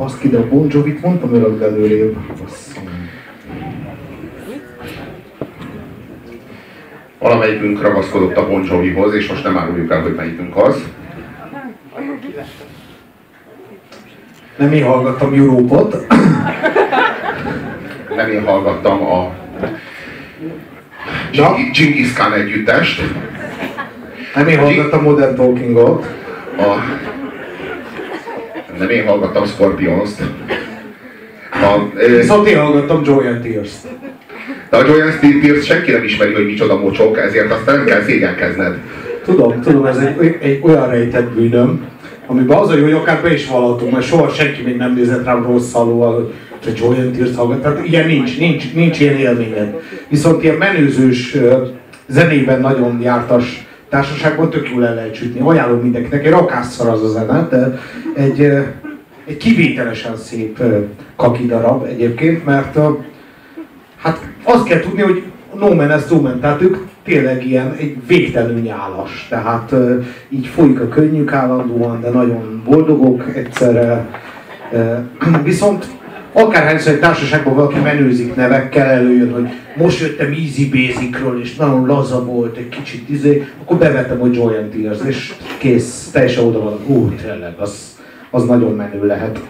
Baszki, de a Bon Jovi-t mondtam örök előrébb. Valamelyikünk ragaszkodott a Bon Jovihoz, és most nem áruljuk el, hogy melyikünk az. Nem én hallgattam Európot. Nem én hallgattam a? Genghis Khan együttest. Nem én hallgattam Modern Talkingot. A... Nem én hallgattam Scorpions-t. Viszont én hallgattam Joy and Tears-t. de a Joyan Steele senki nem ismeri, hogy micsoda mocsok, ezért aztán nem kell szégyenkezned. Tudom, tudom, ez egy, egy olyan rejtett bűnöm, amiben az hogy akár be is vallatunk, mert soha senki még nem nézett rám rossz szalóval, hogy te Joy and Tears hallgat. Tehát ilyen nincs, nincs, nincs ilyen élményed. Viszont ilyen menőzős zenében nagyon jártas társaságban tök jól el lehet sütni. Ajánlom mindenkinek, egy rakásszar az a zene, de egy, egy kivételesen szép kaki darab egyébként, mert Hát azt kell tudni, hogy no man is no man, tehát ők tényleg ilyen egy végtelenül nyálas. Tehát így folyik a könnyük állandóan, de nagyon boldogok egyszerre. Viszont akárhányszor egy társaságban valaki menőzik nevekkel, előjön, hogy most jöttem Easy Basicről, és nagyon laza volt, egy kicsit izé, akkor bevettem, hogy Joy and Tears, és kész, teljesen oda van, ú, tényleg, az, az nagyon menő lehet.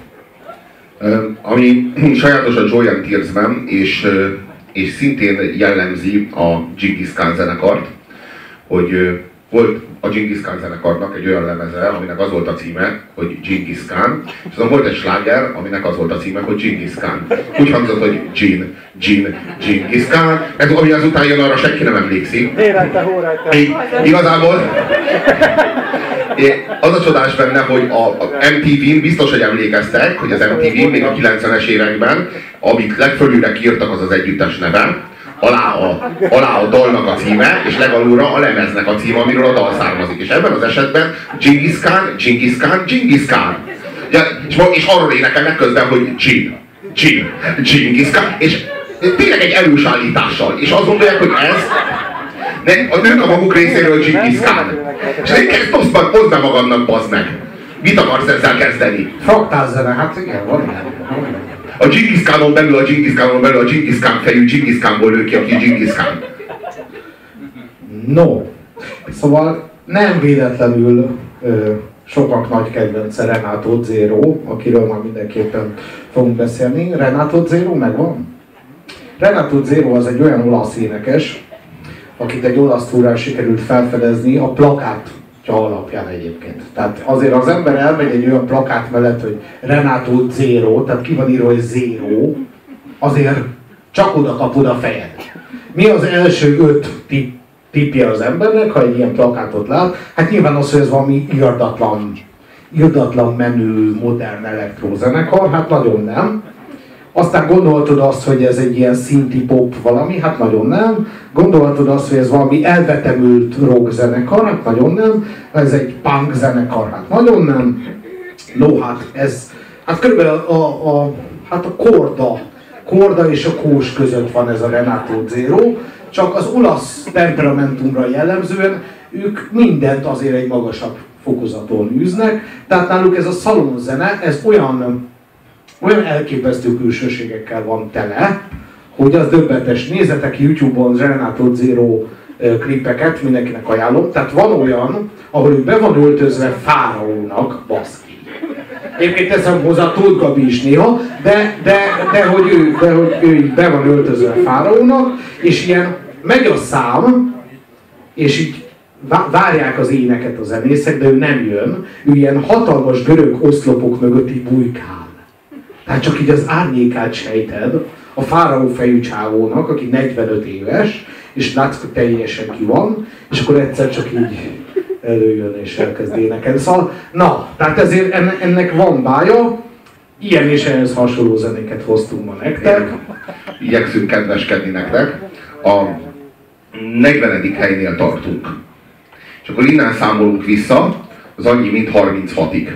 Ami sajátos a Joyan Tears-ben, és, és szintén jellemzi a Genghis Khan zenekart, hogy volt a Genghis Khan zenekarnak egy olyan lemeze, aminek az volt a címe, hogy Genghis Khan, és azon volt egy sláger, aminek az volt a címe, hogy Genghis Khan. Úgy hangzott, hogy Gin, Gin, Genghis Khan, ez, ami azután jön, arra senki nem emlékszik. Érette, hórájte. Igazából az a csodás benne, hogy a, a MTV-n biztos, hogy emlékeztek, hogy az MTV-n még a 90-es években, amit legfölülre kiírtak, az az együttes neve, alá a, alá a dalnak a címe, és legalulra a lemeznek a címe, amiről a dal származik. És ebben az esetben Genghis Khan, Genghis Khan, Genghis Khan. Ja, és, és arról énekelnek közben, hogy Gin, Gin, Genghis Khan, és tényleg egy erős állítással. És azt gondolják, hogy ez ne, a nők a maguk részéről Khan. És egy kezd oszd oszd meg magadnak, bazd meg. Mit akarsz ezzel kezdeni? Fraktál zene, hát igen, van ilyen. A Khanon belül, a Khanon belül, a Khan fejű Khanból nő ki, aki Khan. No. Szóval nem véletlenül ö, sokak nagy kedvence Renato Zero, akiről már mindenképpen fogunk beszélni. Renato Zero megvan? Renato Zero az egy olyan olasz énekes, akit egy olasz túrán sikerült felfedezni a plakát alapján egyébként. Tehát azért az ember elmegy egy olyan plakát mellett, hogy Renato Zero, tehát ki van írva, hogy Zero, azért csak oda kapod a fejed. Mi az első öt tipp, tippje az embernek, ha egy ilyen plakátot lát? Hát nyilván az, hogy ez valami irdatlan, irdatlan menő, modern elektrózenekar, hát nagyon nem. Aztán gondoltad azt, hogy ez egy ilyen szinti pop valami, hát nagyon nem. Gondoltad azt, hogy ez valami elvetemült rock zenekar, hát nagyon nem. Ez egy punk zenekar, hát nagyon nem. No, hát ez, hát körülbelül a, a, a, hát a korda, korda és a kós között van ez a Renato Zero, csak az olasz temperamentumra jellemzően ők mindent azért egy magasabb fokozaton űznek, tehát náluk ez a szalonzene, ez olyan olyan elképesztő külsőségekkel van tele, hogy az döbbetes. Nézzetek YouTube-on Renato Zero klipeket, mindenkinek ajánlom. Tehát van olyan, ahol ő be van öltözve fáraónak, baszki. Egyébként teszem hozzá Tóth Gabi is néha, de, de, de, hogy ő, de hogy ő be van öltözve fáraónak, és ilyen megy a szám, és így vá- várják az éneket a zenészek, de ő nem jön. Ő ilyen hatalmas görög oszlopok mögött így bujkál. Tehát csak így az árnyékát sejted a fáraó fejű csávónak, aki 45 éves, és látszik, hogy teljesen ki van, és akkor egyszer csak így előjön és elkezd énekelni. Szóval, na, tehát ezért enne- ennek van bája, ilyen és ehhez hasonló zenéket hoztunk ma nektek. Igyekszünk kedveskedni nektek. A 40. helynél tartunk. És akkor innen számolunk vissza, az annyi, mint 36-ig.